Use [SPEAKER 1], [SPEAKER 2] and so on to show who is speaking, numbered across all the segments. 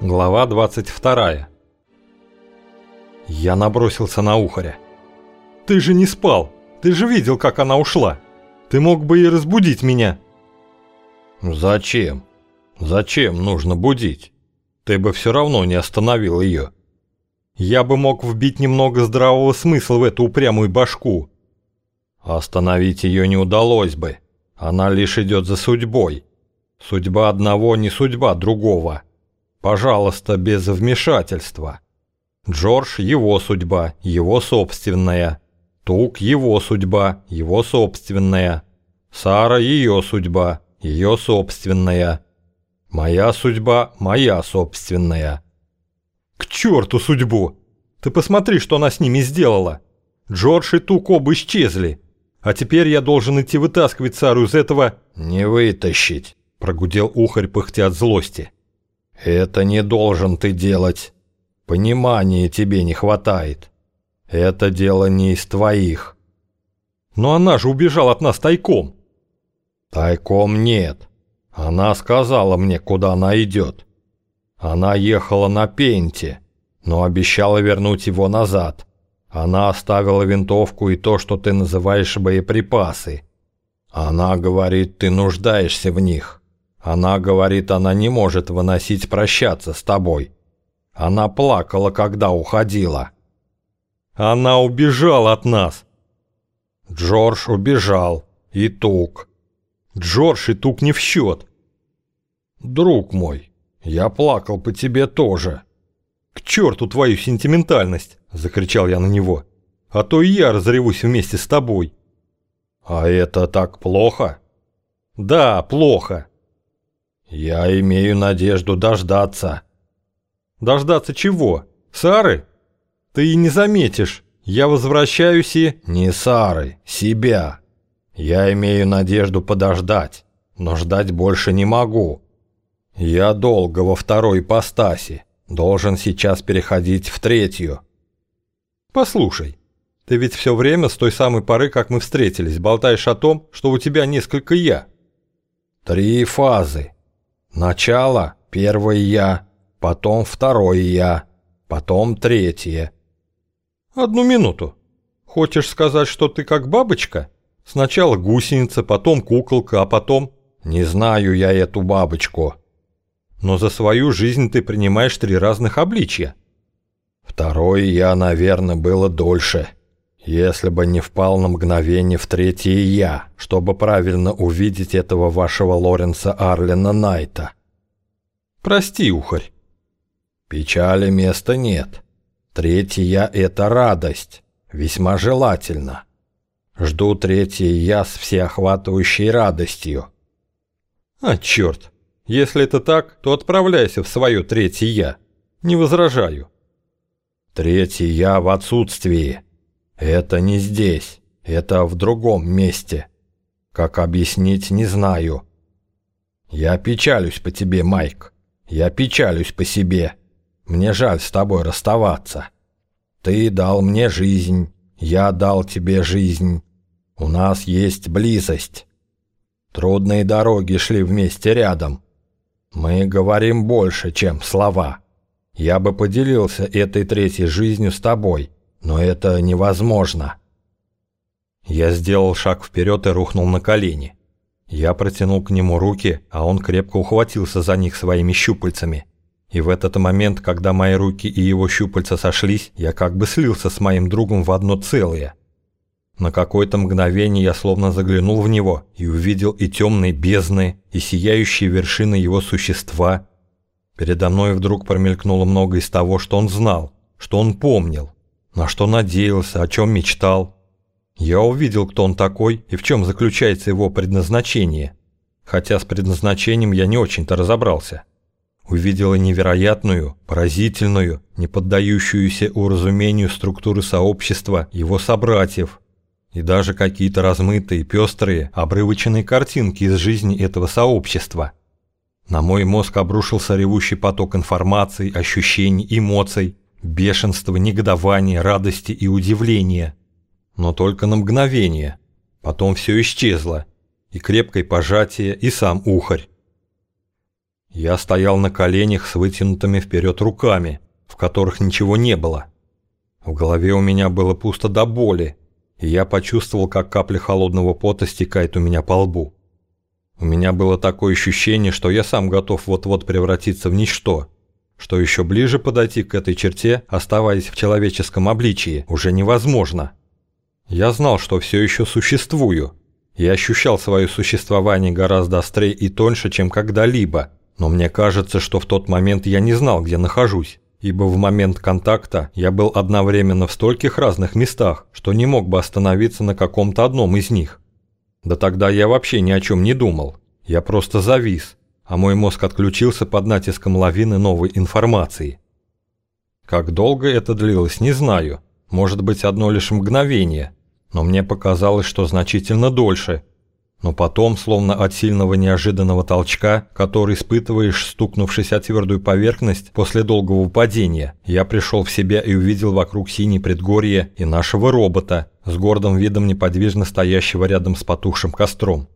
[SPEAKER 1] Глава 22 Я набросился на ухаря. «Ты же не спал! Ты же видел, как она ушла! Ты мог бы и разбудить меня!»
[SPEAKER 2] «Зачем? Зачем нужно будить? Ты бы все равно не остановил ее!»
[SPEAKER 1] «Я бы мог вбить немного здравого смысла в эту упрямую башку!»
[SPEAKER 2] «Остановить ее не удалось бы. Она лишь идет за судьбой. Судьба одного не судьба другого!» Пожалуйста, без вмешательства. Джордж – его судьба, его собственная. Тук – его судьба, его собственная. Сара – ее судьба, ее собственная. Моя судьба – моя собственная.
[SPEAKER 1] К черту судьбу! Ты посмотри, что она с ними сделала. Джордж и Тук оба исчезли. А теперь я должен идти вытаскивать Сару из этого...
[SPEAKER 2] Не вытащить, прогудел ухарь пыхтя от злости. Это не должен ты делать. Понимания тебе не хватает. Это дело не из твоих.
[SPEAKER 1] Но она же убежала от нас тайком.
[SPEAKER 2] Тайком нет. Она сказала мне, куда она идет. Она ехала на пенте, но обещала вернуть его назад. Она оставила винтовку и то, что ты называешь боеприпасы. Она говорит, ты нуждаешься в них. Она говорит, она не может выносить прощаться с тобой. Она плакала, когда уходила.
[SPEAKER 1] Она убежала от нас.
[SPEAKER 2] Джордж убежал. И Тук.
[SPEAKER 1] Джордж и Тук не в счет.
[SPEAKER 2] Друг мой, я плакал по тебе тоже.
[SPEAKER 1] К черту твою сентиментальность, закричал я на него. А то и я разревусь вместе с тобой.
[SPEAKER 2] А это так плохо?
[SPEAKER 1] Да, плохо.
[SPEAKER 2] «Я имею надежду дождаться».
[SPEAKER 1] «Дождаться чего? Сары? Ты и не заметишь. Я возвращаюсь и...»
[SPEAKER 2] «Не Сары, себя. Я имею надежду подождать, но ждать больше не могу. Я долго во второй ипостаси, должен сейчас переходить в третью».
[SPEAKER 1] «Послушай, ты ведь все время с той самой поры, как мы встретились, болтаешь о том, что у тебя несколько «я».
[SPEAKER 2] «Три фазы», Начало – первое «я», потом второе «я», потом третье.
[SPEAKER 1] Одну минуту. Хочешь сказать, что ты как бабочка? Сначала гусеница, потом куколка, а потом...
[SPEAKER 2] Не знаю я эту бабочку.
[SPEAKER 1] Но за свою жизнь ты принимаешь три разных обличья.
[SPEAKER 2] Второе «я», наверное, было дольше. Если бы не впал на мгновение в третье «я», чтобы правильно увидеть этого вашего Лоренса Арлина Найта.
[SPEAKER 1] Прости, ухарь.
[SPEAKER 2] Печали места нет. Третье «я» — это радость, весьма желательно. Жду третье «я» с всеохватывающей радостью.
[SPEAKER 1] А, черт, если это так, то отправляйся в свое третье «я». Не возражаю.
[SPEAKER 2] Третье «я» в отсутствии. Это не здесь, это в другом месте. Как объяснить, не знаю. Я печалюсь по тебе, Майк. Я печалюсь по себе. Мне жаль с тобой расставаться. Ты дал мне жизнь, я дал тебе жизнь. У нас есть близость. Трудные дороги шли вместе рядом. Мы говорим больше, чем слова. Я бы поделился этой третьей жизнью с тобой, но это невозможно.
[SPEAKER 1] Я сделал шаг вперед и рухнул на колени. Я протянул к нему руки, а он крепко ухватился за них своими щупальцами. И в этот момент, когда мои руки и его щупальца сошлись, я как бы слился с моим другом в одно целое. На какое-то мгновение я словно заглянул в него и увидел и темные бездны, и сияющие вершины его существа. Передо мной вдруг промелькнуло много из того, что он знал, что он помнил. На что надеялся, о чем мечтал. Я увидел, кто он такой и в чем заключается его предназначение. Хотя с предназначением я не очень-то разобрался. Увидела невероятную, поразительную, не поддающуюся уразумению структуры сообщества его собратьев, и даже какие-то размытые, пестрые, обрывочные картинки из жизни этого сообщества. На мой мозг обрушился ревущий поток информации, ощущений, эмоций, бешенства, негодования, радости и удивления. Но только на мгновение. Потом все исчезло. И крепкое пожатие, и сам ухарь. Я стоял на коленях с вытянутыми вперед руками, в которых ничего не было. В голове у меня было пусто до боли, и я почувствовал, как капля холодного пота стекает у меня по лбу. У меня было такое ощущение, что я сам готов вот-вот превратиться в ничто, что еще ближе подойти к этой черте, оставаясь в человеческом обличии, уже невозможно. Я знал, что все еще существую, и ощущал свое существование гораздо острее и тоньше, чем когда-либо, но мне кажется, что в тот момент я не знал, где нахожусь. Ибо в момент контакта я был одновременно в стольких разных местах, что не мог бы остановиться на каком-то одном из них. Да тогда я вообще ни о чем не думал, я просто завис, а мой мозг отключился под натиском лавины новой информации. Как долго это длилось, не знаю, может быть одно лишь мгновение, но мне показалось, что значительно дольше – но потом, словно от сильного неожиданного толчка, который испытываешь, стукнувшись о твердую поверхность после долгого падения, я пришел в себя и увидел вокруг синей предгорье и нашего робота, с гордым видом неподвижно стоящего рядом с потухшим костром.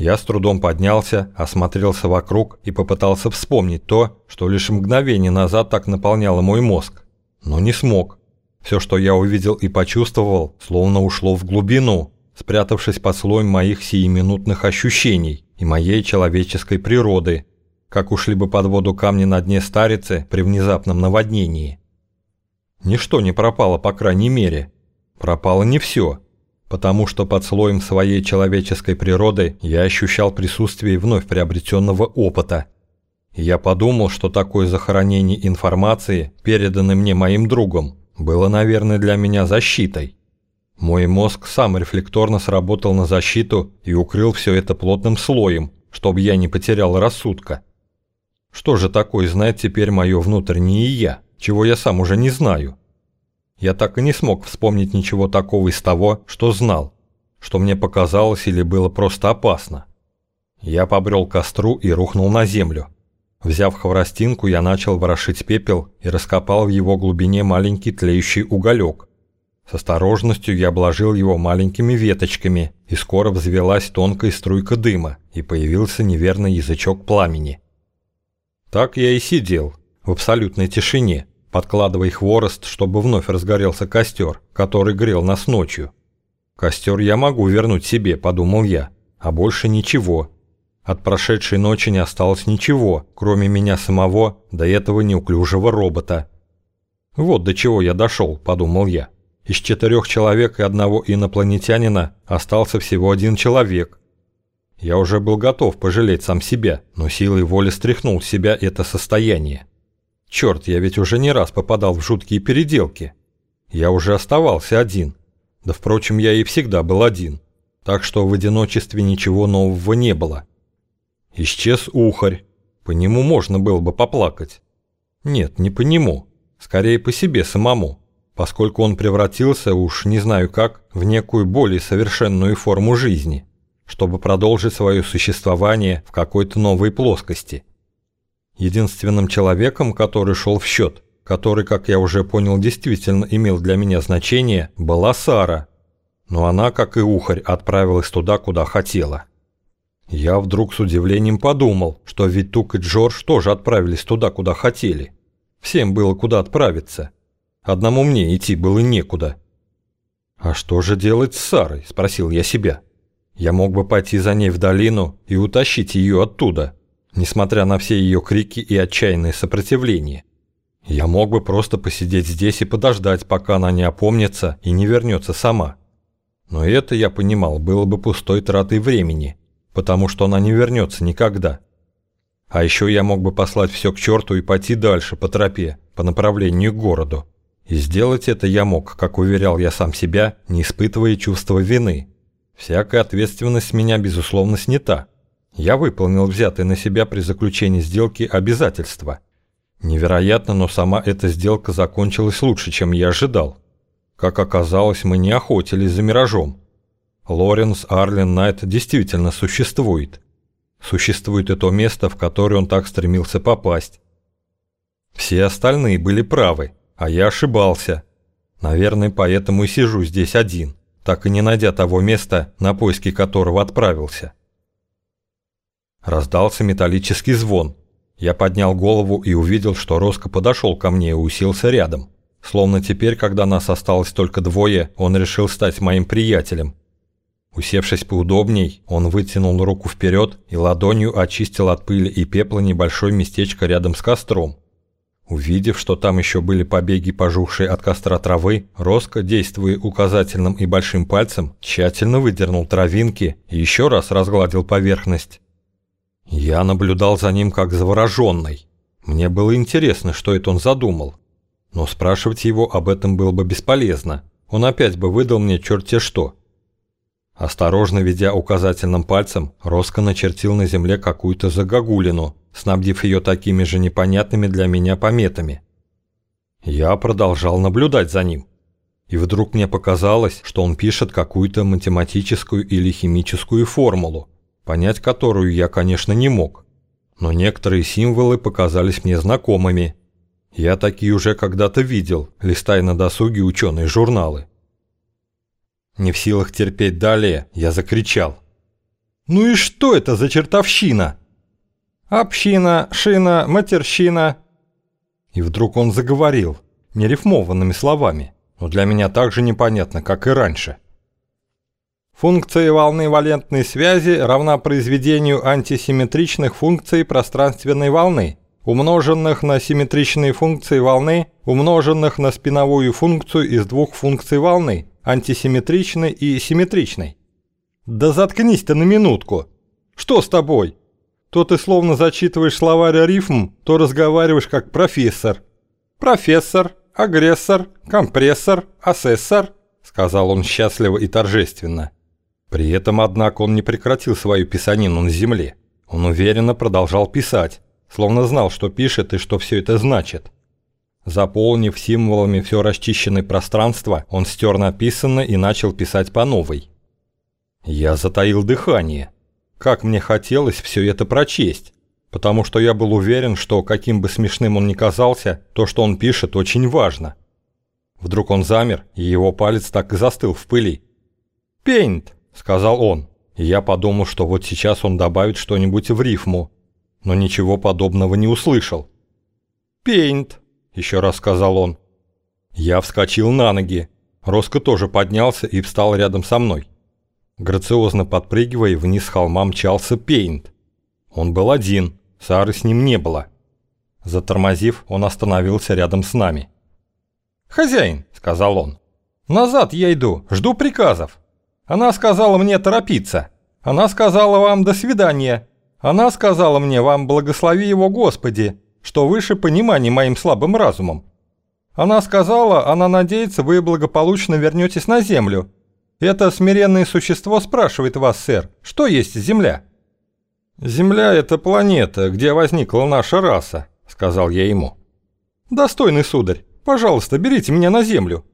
[SPEAKER 1] Я с трудом поднялся, осмотрелся вокруг и попытался вспомнить то, что лишь мгновение назад так наполняло мой мозг. Но не смог. Все, что я увидел и почувствовал, словно ушло в глубину, спрятавшись под слоем моих сиюминутных ощущений и моей человеческой природы, как ушли бы под воду камни на дне старицы при внезапном наводнении. Ничто не пропало, по крайней мере. Пропало не все, потому что под слоем своей человеческой природы я ощущал присутствие вновь приобретенного опыта. Я подумал, что такое захоронение информации, переданной мне моим другом, было, наверное, для меня защитой. Мой мозг сам рефлекторно сработал на защиту и укрыл все это плотным слоем, чтобы я не потерял рассудка. Что же такое знает теперь мое внутреннее «я», чего я сам уже не знаю? Я так и не смог вспомнить ничего такого из того, что знал, что мне показалось или было просто опасно. Я побрел к костру и рухнул на землю. Взяв хворостинку, я начал ворошить пепел и раскопал в его глубине маленький тлеющий уголек. С осторожностью я обложил его маленькими веточками, и скоро взвелась тонкая струйка дыма, и появился неверный язычок пламени. Так я и сидел, в абсолютной тишине, подкладывая хворост, чтобы вновь разгорелся костер, который грел нас ночью. Костер я могу вернуть себе, подумал я, а больше ничего. От прошедшей ночи не осталось ничего, кроме меня самого, до этого неуклюжего робота. Вот до чего я дошел, подумал я. Из четырех человек и одного инопланетянина остался всего один человек. Я уже был готов пожалеть сам себя, но силой воли стряхнул с себя это состояние. Черт, я ведь уже не раз попадал в жуткие переделки. Я уже оставался один. Да, впрочем, я и всегда был один. Так что в одиночестве ничего нового не было. Исчез ухарь. По нему можно было бы поплакать. Нет, не по нему. Скорее по себе самому поскольку он превратился, уж не знаю как, в некую более совершенную форму жизни, чтобы продолжить свое существование в какой-то новой плоскости. Единственным человеком, который шел в счет, который, как я уже понял, действительно имел для меня значение, была Сара. Но она, как и Ухарь, отправилась туда, куда хотела. Я вдруг с удивлением подумал, что ведь Тук и Джордж тоже отправились туда, куда хотели. Всем было куда отправиться – Одному мне идти было некуда. «А что же делать с Сарой?» – спросил я себя. Я мог бы пойти за ней в долину и утащить ее оттуда, несмотря на все ее крики и отчаянное сопротивление. Я мог бы просто посидеть здесь и подождать, пока она не опомнится и не вернется сама. Но это, я понимал, было бы пустой тратой времени, потому что она не вернется никогда. А еще я мог бы послать все к черту и пойти дальше по тропе, по направлению к городу. И сделать это я мог, как уверял я сам себя, не испытывая чувства вины. Всякая ответственность меня, безусловно, снята. Я выполнил взятые на себя при заключении сделки обязательства. Невероятно, но сама эта сделка закончилась лучше, чем я ожидал. Как оказалось, мы не охотились за миражом. Лоренс Арлен Найт действительно существует. Существует это место, в которое он так стремился попасть. Все остальные были правы. А я ошибался. Наверное, поэтому и сижу здесь один, так и не найдя того места, на поиски которого отправился. Раздался металлический звон. Я поднял голову и увидел, что Роско подошел ко мне и уселся рядом. Словно теперь, когда нас осталось только двое, он решил стать моим приятелем. Усевшись поудобней, он вытянул руку вперед и ладонью очистил от пыли и пепла небольшое местечко рядом с костром. Увидев, что там еще были побеги, пожухшие от костра травы, Роско, действуя указательным и большим пальцем, тщательно выдернул травинки и еще раз разгладил поверхность. Я наблюдал за ним как завороженный. Мне было интересно, что это он задумал. Но спрашивать его об этом было бы бесполезно. Он опять бы выдал мне черте что. Осторожно ведя указательным пальцем, Роско начертил на земле какую-то загогулину, снабдив ее такими же непонятными для меня пометами. Я продолжал наблюдать за ним. И вдруг мне показалось, что он пишет какую-то математическую или химическую формулу, понять которую я, конечно, не мог. Но некоторые символы показались мне знакомыми. Я такие уже когда-то видел, листая на досуге ученые журналы. Не в силах терпеть далее, я закричал. «Ну и что это за чертовщина?» Община, шина, матерщина. И вдруг он заговорил, нерифмованными словами, но для меня так же непонятно, как и раньше. Функция волны валентной связи равна произведению антисимметричных функций пространственной волны, умноженных на симметричные функции волны, умноженных на спиновую функцию из двух функций волны, антисимметричной и симметричной. Да заткнись ты на минутку! Что с тобой? То ты словно зачитываешь словарь рифм, то разговариваешь как профессор. «Профессор, агрессор, компрессор, асессор», — сказал он счастливо и торжественно. При этом, однако, он не прекратил свою писанину на земле. Он уверенно продолжал писать, словно знал, что пишет и что все это значит. Заполнив символами все расчищенное пространство, он стер написанное и начал писать по новой. Я затаил дыхание. Как мне хотелось все это прочесть, потому что я был уверен, что каким бы смешным он ни казался, то, что он пишет, очень важно. Вдруг он замер, и его палец так и застыл в пыли. «Пейнт», — сказал он, я подумал, что вот сейчас он добавит что-нибудь в рифму, но ничего подобного не услышал. «Пейнт», — еще раз сказал он. Я вскочил на ноги. Роско тоже поднялся и встал рядом со мной. Грациозно подпрыгивая, вниз холма мчался Пейнт. Он был один, Сары с ним не было. Затормозив, он остановился рядом с нами. «Хозяин», — сказал он, — «назад я иду, жду приказов. Она сказала мне торопиться. Она сказала вам «до свидания». Она сказала мне «вам благослови его Господи», что выше понимания моим слабым разумом. Она сказала, она надеется, вы благополучно вернетесь на землю, это смиренное существо спрашивает вас, сэр, что есть Земля?» «Земля — это планета, где возникла наша раса», — сказал я ему. «Достойный сударь, пожалуйста, берите меня на Землю».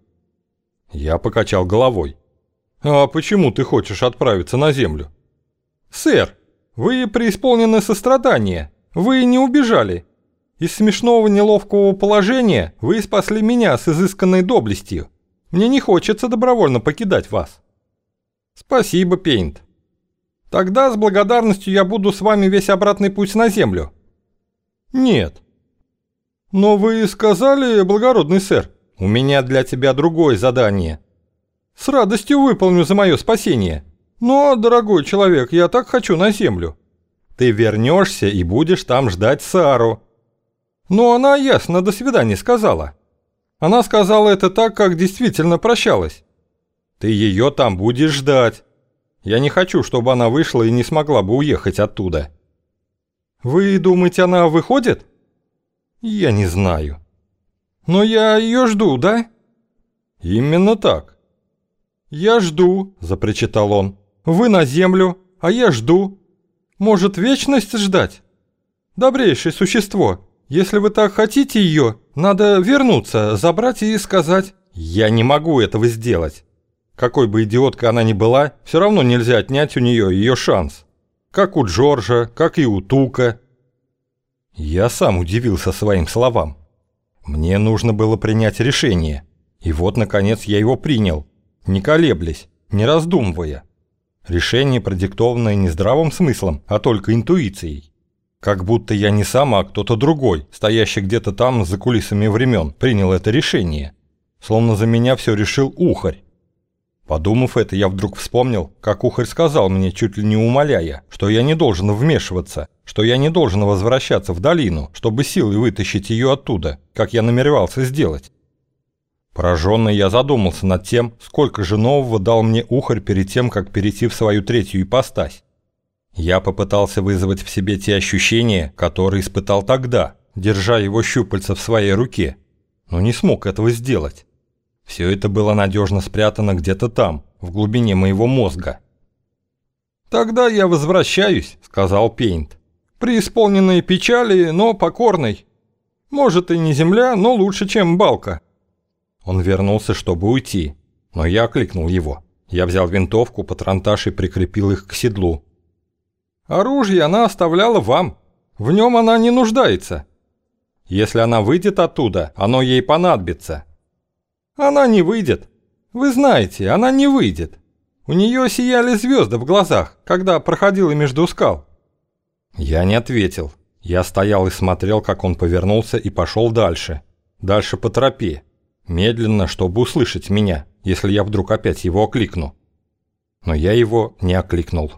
[SPEAKER 1] Я покачал головой. «А почему ты хочешь отправиться на Землю?» «Сэр, вы преисполнены сострадания, вы не убежали. Из смешного неловкого положения вы спасли меня с изысканной доблестью. Мне не хочется добровольно покидать вас. Спасибо, Пейнт. Тогда с благодарностью я буду с вами весь обратный путь на землю. Нет. Но вы сказали, благородный сэр, у меня для тебя другое задание. С радостью выполню за мое спасение. Но, дорогой человек, я так хочу на землю. Ты вернешься и будешь там ждать Сару. Но она ясно «до свидания» сказала. Она сказала это так, как действительно прощалась. Ты ее там будешь ждать. Я не хочу, чтобы она вышла и не смогла бы уехать оттуда. Вы думаете, она выходит? Я не знаю. Но я ее жду, да? Именно так. Я жду, запричитал он. Вы на землю, а я жду. Может, вечность ждать? Добрейшее существо, если вы так хотите ее, надо вернуться, забрать и сказать. Я не могу этого сделать. Какой бы идиоткой она ни была, все равно нельзя отнять у нее ее шанс. Как у Джорджа, как и у Тука. Я сам удивился своим словам. Мне нужно было принять решение. И вот, наконец, я его принял, не колеблясь, не раздумывая. Решение, продиктованное не здравым смыслом, а только интуицией. Как будто я не сам, а кто-то другой, стоящий где-то там за кулисами времен, принял это решение. Словно за меня все решил Ухарь. Подумав это, я вдруг вспомнил, как Ухарь сказал мне, чуть ли не умоляя, что я не должен вмешиваться, что я не должен возвращаться в долину, чтобы силой вытащить ее оттуда, как я намеревался сделать. Пораженный я задумался над тем, сколько же нового дал мне Ухарь перед тем, как перейти в свою третью ипостась. Я попытался вызвать в себе те ощущения, которые испытал тогда, держа его щупальца в своей руке, но не смог этого сделать. Все это было надежно спрятано где-то там, в глубине моего мозга. «Тогда я возвращаюсь», — сказал Пейнт. «Преисполненной печали, но покорной. Может и не земля, но лучше, чем балка». Он вернулся, чтобы уйти, но я окликнул его. Я взял винтовку, патронтаж и прикрепил их к седлу. «Оружие она оставляла вам. В нем она не нуждается. Если она выйдет оттуда, оно ей понадобится. Она не выйдет. Вы знаете, она не выйдет. У нее сияли звезды в глазах, когда проходила между скал. Я не ответил. Я стоял и смотрел, как он повернулся и пошел дальше. Дальше по тропе. Медленно, чтобы услышать меня, если я вдруг опять его окликну. Но я его не окликнул.